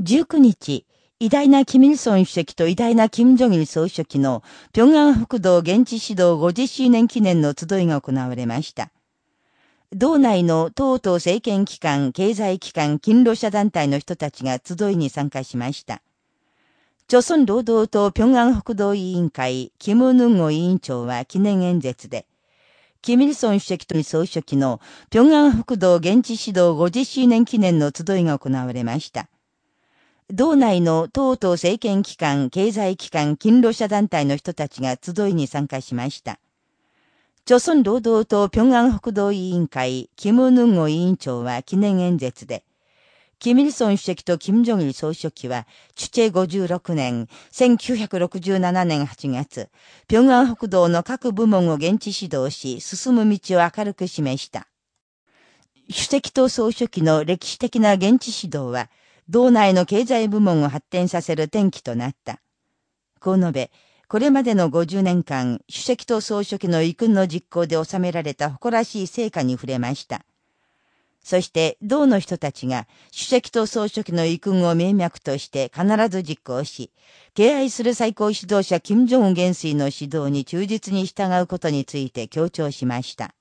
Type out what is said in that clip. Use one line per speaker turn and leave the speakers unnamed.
19日、偉大なキミルソン主席と偉大なキム・ジョギル総書記の平安北道現地指導50周年記念の集いが行われました。道内の党と政権機関、経済機関、勤労者団体の人たちが集いに参加しました。朝鮮労働党平安北道委員会、キム・ヌンゴ委員長は記念演説で、キミルソン主席と総書記の平安北道現地指導50周年記念の集いが行われました。道内の党と政権機関、経済機関、勤労者団体の人たちが集いに参加しました。朝鮮労働党平安北道委員会、キム・ヌンゴ委員長は記念演説で、キミルソン主席とキム・ジョギル総書記は、チュチェ56年、1967年8月、平安北道の各部門を現地指導し、進む道を明るく示した。主席と総書記の歴史的な現地指導は、道内の経済部門を発展させる転機となった。こう述べ、これまでの50年間、主席と総書記の遺訓の実行で収められた誇らしい成果に触れました。そして、道の人たちが、主席と総書記の遺訓を名脈として必ず実行し、敬愛する最高指導者金正恩元帥の指導に忠実に従うことについて強調しました。